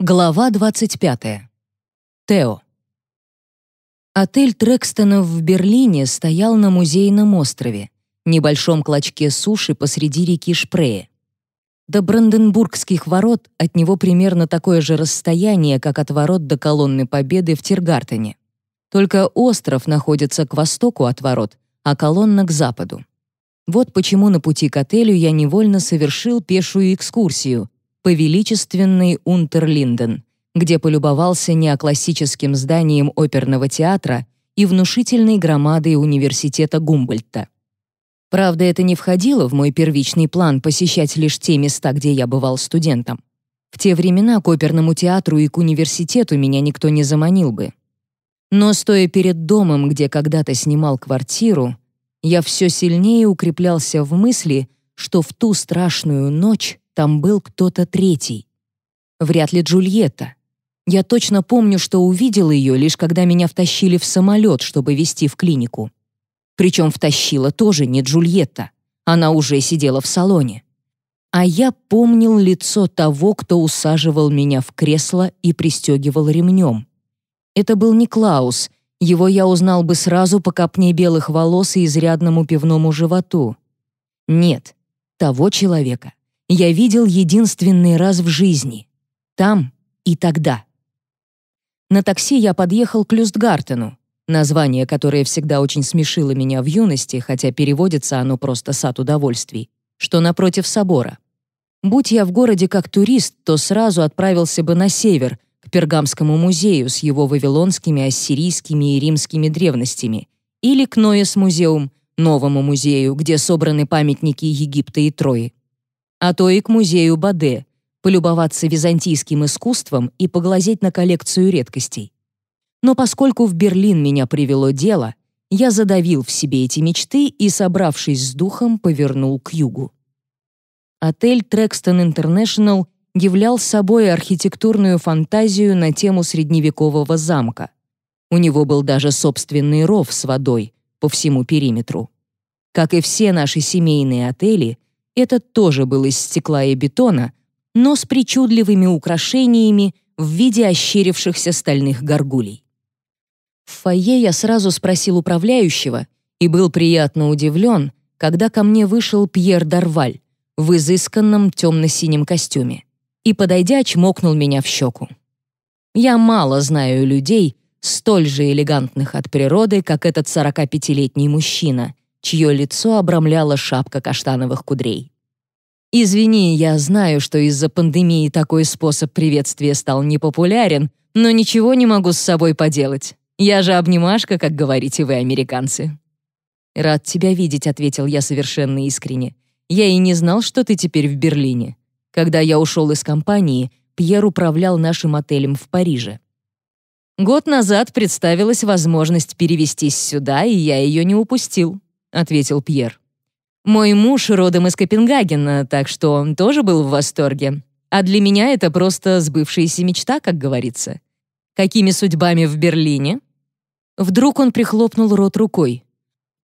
Глава 25. Тео. Отель Трекстонов в Берлине стоял на музейном острове, небольшом клочке суши посреди реки Шпрее. До Бранденбургских ворот от него примерно такое же расстояние, как от ворот до колонны Победы в Тиргартене. Только остров находится к востоку от ворот, а колонна к западу. Вот почему на пути к отелю я невольно совершил пешую экскурсию, по величественной Унтерлинден, где полюбовался неоклассическим зданием оперного театра и внушительной громадой университета Гумбольдта. Правда, это не входило в мой первичный план посещать лишь те места, где я бывал студентом. В те времена к оперному театру и к университету меня никто не заманил бы. Но стоя перед домом, где когда-то снимал квартиру, я все сильнее укреплялся в мысли, что в ту страшную ночь там был кто-то третий. Вряд ли Джульетта. Я точно помню, что увидел ее, лишь когда меня втащили в самолет, чтобы везти в клинику. Причем втащила тоже не Джульетта. Она уже сидела в салоне. А я помнил лицо того, кто усаживал меня в кресло и пристегивал ремнем. Это был не Клаус, его я узнал бы сразу по копне белых волос и изрядному пивному животу. Нет, того человека я видел единственный раз в жизни. Там и тогда. На такси я подъехал к Люстгартену, название, которое всегда очень смешило меня в юности, хотя переводится оно просто «сад удовольствий», что напротив собора. Будь я в городе как турист, то сразу отправился бы на север, к Пергамскому музею с его вавилонскими, ассирийскими и римскими древностями, или к Ноэс-музеум, новому музею, где собраны памятники Египта и Трои а то и к музею Баде, полюбоваться византийским искусством и поглазеть на коллекцию редкостей. Но поскольку в Берлин меня привело дело, я задавил в себе эти мечты и, собравшись с духом, повернул к югу. Отель Трекстон Интернешнл являл собой архитектурную фантазию на тему средневекового замка. У него был даже собственный ров с водой по всему периметру. Как и все наши семейные отели, этот тоже был из стекла и бетона, но с причудливыми украшениями в виде ощерившихся стальных горгулей. В фойе я сразу спросил управляющего и был приятно удивлен, когда ко мне вышел Пьер Дарваль в изысканном темно-синем костюме и, подойдя, чмокнул меня в щеку. Я мало знаю людей, столь же элегантных от природы, как этот 45-летний мужчина, чье лицо обрамляла шапка каштановых кудрей. «Извини, я знаю, что из-за пандемии такой способ приветствия стал непопулярен, но ничего не могу с собой поделать. Я же обнимашка, как говорите вы, американцы». «Рад тебя видеть», — ответил я совершенно искренне. «Я и не знал, что ты теперь в Берлине. Когда я ушел из компании, Пьер управлял нашим отелем в Париже. Год назад представилась возможность перевестись сюда, и я ее не упустил. — ответил Пьер. «Мой муж родом из Копенгагена, так что он тоже был в восторге. А для меня это просто сбывшаяся мечта, как говорится. Какими судьбами в Берлине?» Вдруг он прихлопнул рот рукой.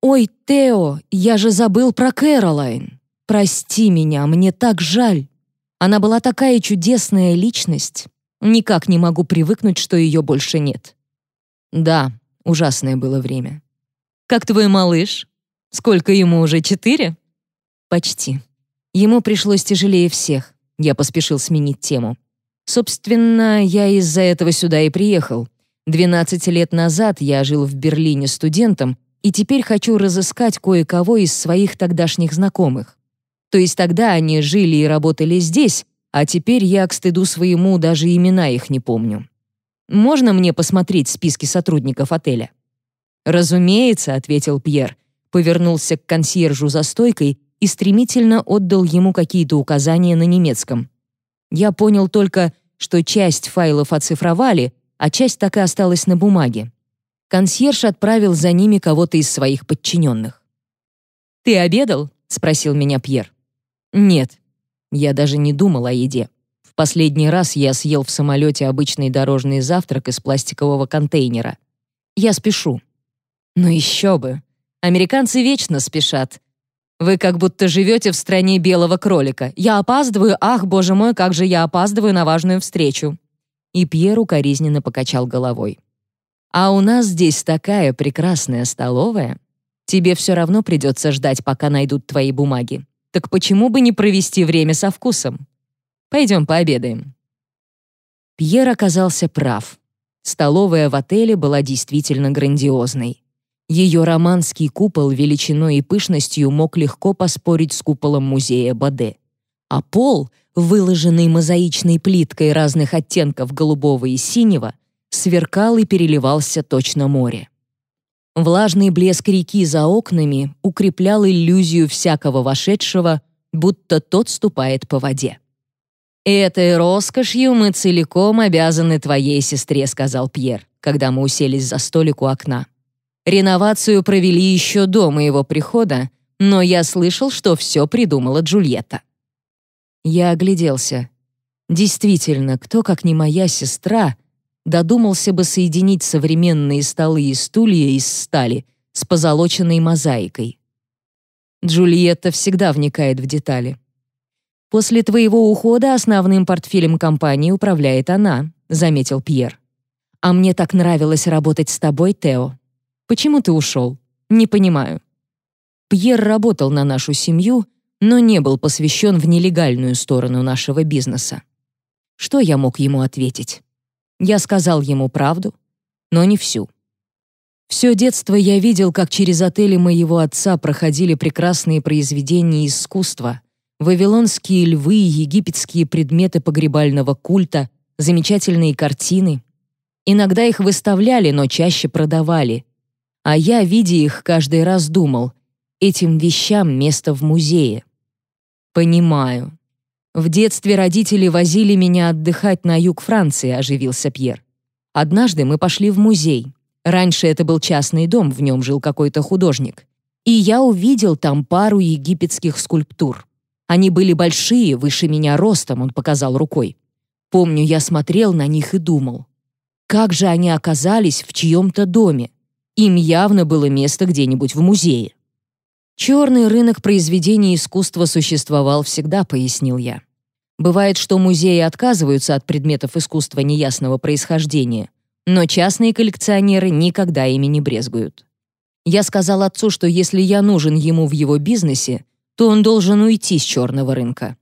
«Ой, Тео, я же забыл про Кэролайн. Прости меня, мне так жаль. Она была такая чудесная личность. Никак не могу привыкнуть, что ее больше нет». «Да, ужасное было время». «Как твой малыш?» Сколько ему уже, четыре?» «Почти. Ему пришлось тяжелее всех. Я поспешил сменить тему. Собственно, я из-за этого сюда и приехал. 12 лет назад я жил в Берлине студентом, и теперь хочу разыскать кое-кого из своих тогдашних знакомых. То есть тогда они жили и работали здесь, а теперь я, к стыду своему, даже имена их не помню. Можно мне посмотреть списки сотрудников отеля?» «Разумеется», — ответил Пьер, повернулся к консьержу за стойкой и стремительно отдал ему какие-то указания на немецком. Я понял только, что часть файлов оцифровали, а часть так и осталась на бумаге. Консьерж отправил за ними кого-то из своих подчиненных. «Ты обедал?» — спросил меня Пьер. «Нет». Я даже не думал о еде. В последний раз я съел в самолете обычный дорожный завтрак из пластикового контейнера. Я спешу. Ну еще бы. Американцы вечно спешат. Вы как будто живете в стране белого кролика. Я опаздываю, ах, боже мой, как же я опаздываю на важную встречу. и Пьер укоризненно покачал головой. «А у нас здесь такая прекрасная столовая. Тебе все равно придется ждать, пока найдут твои бумаги. Так почему бы не провести время со вкусом? Пойдем пообедаем». Пьер оказался прав. Столовая в отеле была действительно грандиозной. Ее романский купол величиной и пышностью мог легко поспорить с куполом музея Баде. А пол, выложенный мозаичной плиткой разных оттенков голубого и синего, сверкал и переливался точно море. Влажный блеск реки за окнами укреплял иллюзию всякого вошедшего, будто тот ступает по воде. «Этой роскошью мы целиком обязаны твоей сестре», — сказал Пьер, когда мы уселись за столик у окна. «Реновацию провели еще до моего прихода, но я слышал, что все придумала Джульетта». Я огляделся. Действительно, кто, как не моя сестра, додумался бы соединить современные столы и стулья из стали с позолоченной мозаикой. Джульетта всегда вникает в детали. «После твоего ухода основным портфелем компании управляет она», — заметил Пьер. «А мне так нравилось работать с тобой, Тео. Почему ты ушел? Не понимаю». Пьер работал на нашу семью, но не был посвящен в нелегальную сторону нашего бизнеса. Что я мог ему ответить? Я сказал ему правду, но не всю. Все детство я видел, как через отели моего отца проходили прекрасные произведения искусства, вавилонские львы, египетские предметы погребального культа, замечательные картины. Иногда их выставляли, но чаще продавали. А я, видя их, каждый раз думал, этим вещам место в музее. Понимаю, в детстве родители возили меня отдыхать на юг Франции, оживился Пьер. Однажды мы пошли в музей. Раньше это был частный дом, в нем жил какой-то художник. И я увидел там пару египетских скульптур. Они были большие, выше меня ростом, он показал рукой. Помню, я смотрел на них и думал, как же они оказались в чьем-то доме? Им явно было место где-нибудь в музее. Черный рынок произведений искусства существовал всегда, пояснил я. Бывает, что музеи отказываются от предметов искусства неясного происхождения, но частные коллекционеры никогда ими не брезгуют. Я сказал отцу, что если я нужен ему в его бизнесе, то он должен уйти с черного рынка.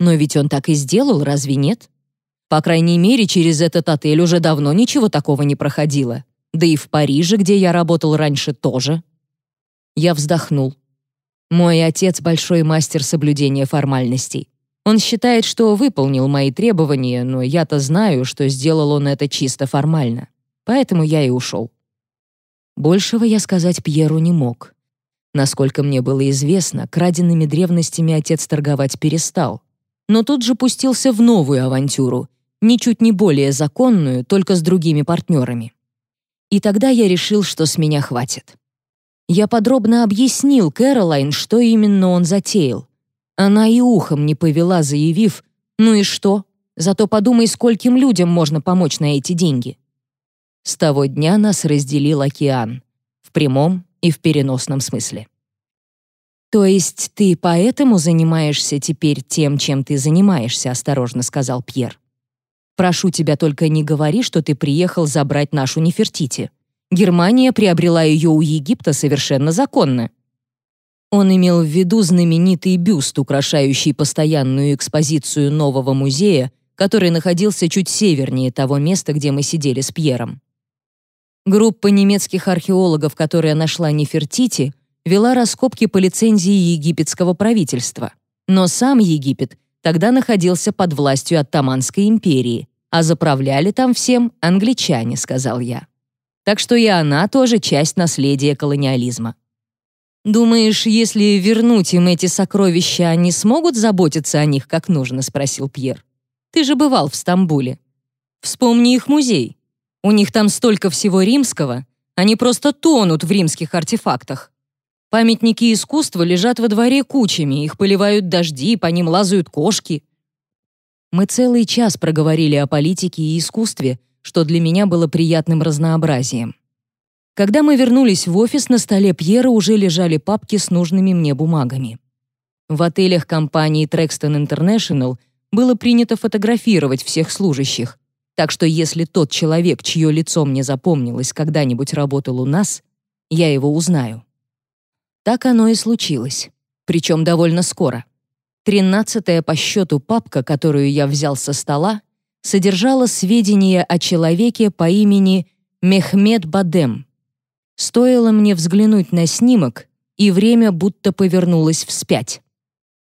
Но ведь он так и сделал, разве нет? По крайней мере, через этот отель уже давно ничего такого не проходило. Да и в Париже, где я работал раньше, тоже. Я вздохнул. Мой отец — большой мастер соблюдения формальностей. Он считает, что выполнил мои требования, но я-то знаю, что сделал он это чисто формально. Поэтому я и ушел. Большего я сказать Пьеру не мог. Насколько мне было известно, краденными древностями отец торговать перестал. Но тут же пустился в новую авантюру, ничуть не более законную, только с другими партнерами. И тогда я решил, что с меня хватит. Я подробно объяснил Кэролайн, что именно он затеял. Она и ухом не повела, заявив, «Ну и что? Зато подумай, скольким людям можно помочь на эти деньги». С того дня нас разделил океан. В прямом и в переносном смысле. «То есть ты поэтому занимаешься теперь тем, чем ты занимаешься?» — осторожно сказал Пьер. «Прошу тебя, только не говори, что ты приехал забрать нашу Нефертити. Германия приобрела ее у Египта совершенно законно. Он имел в виду знаменитый бюст, украшающий постоянную экспозицию нового музея, который находился чуть севернее того места, где мы сидели с Пьером. Группа немецких археологов, которая нашла Нефертити, вела раскопки по лицензии египетского правительства. Но сам Египет тогда находился под властью Оттоманской империи, а заправляли там всем англичане, сказал я. Так что и она тоже часть наследия колониализма. «Думаешь, если вернуть им эти сокровища, они смогут заботиться о них как нужно?» — спросил Пьер. «Ты же бывал в Стамбуле. Вспомни их музей. У них там столько всего римского. Они просто тонут в римских артефактах. Памятники искусства лежат во дворе кучами, их поливают дожди, по ним лазают кошки». Мы целый час проговорили о политике и искусстве — что для меня было приятным разнообразием. Когда мы вернулись в офис, на столе Пьера уже лежали папки с нужными мне бумагами. В отелях компании Trexton International было принято фотографировать всех служащих, Так что если тот человек, чье лицо мне запомнилось, когда-нибудь работал у нас, я его узнаю. Так оно и случилось. Причем довольно скоро. Тринадцатая по счету папка, которую я взял со стола, содержала сведения о человеке по имени Мехмед Бадем. Стоило мне взглянуть на снимок, и время будто повернулось вспять.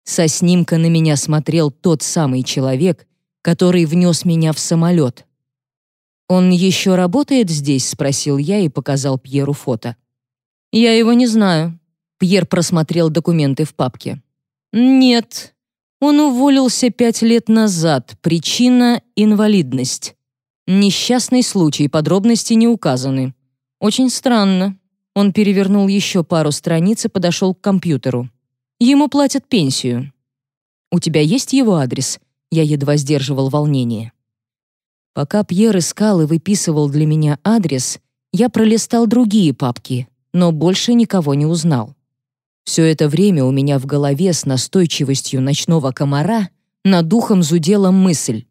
Со снимка на меня смотрел тот самый человек, который внес меня в самолет. «Он еще работает здесь?» — спросил я и показал Пьеру фото. «Я его не знаю». Пьер просмотрел документы в папке. «Нет, он уволился пять лет назад. Причина — инвалидность. Несчастный случай, подробности не указаны. Очень странно». Он перевернул еще пару страниц и подошел к компьютеру. «Ему платят пенсию». «У тебя есть его адрес?» Я едва сдерживал волнение. Пока Пьер искал и выписывал для меня адрес, я пролистал другие папки, но больше никого не узнал. Все это время у меня в голове с настойчивостью ночного комара над духом зудела мысль.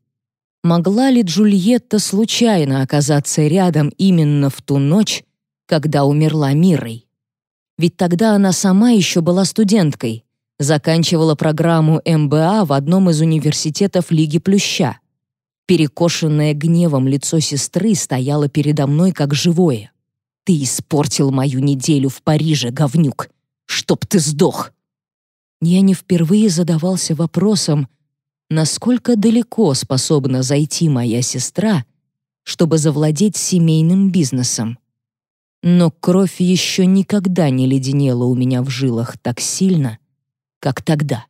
Могла ли Джульетта случайно оказаться рядом именно в ту ночь, когда умерла Мирой? Ведь тогда она сама еще была студенткой, заканчивала программу МБА в одном из университетов Лиги Плюща. Перекошенное гневом лицо сестры стояло передо мной как живое. «Ты испортил мою неделю в Париже, говнюк! Чтоб ты сдох!» Я не впервые задавался вопросом, насколько далеко способна зайти моя сестра, чтобы завладеть семейным бизнесом. Но кровь еще никогда не леденела у меня в жилах так сильно, как тогда.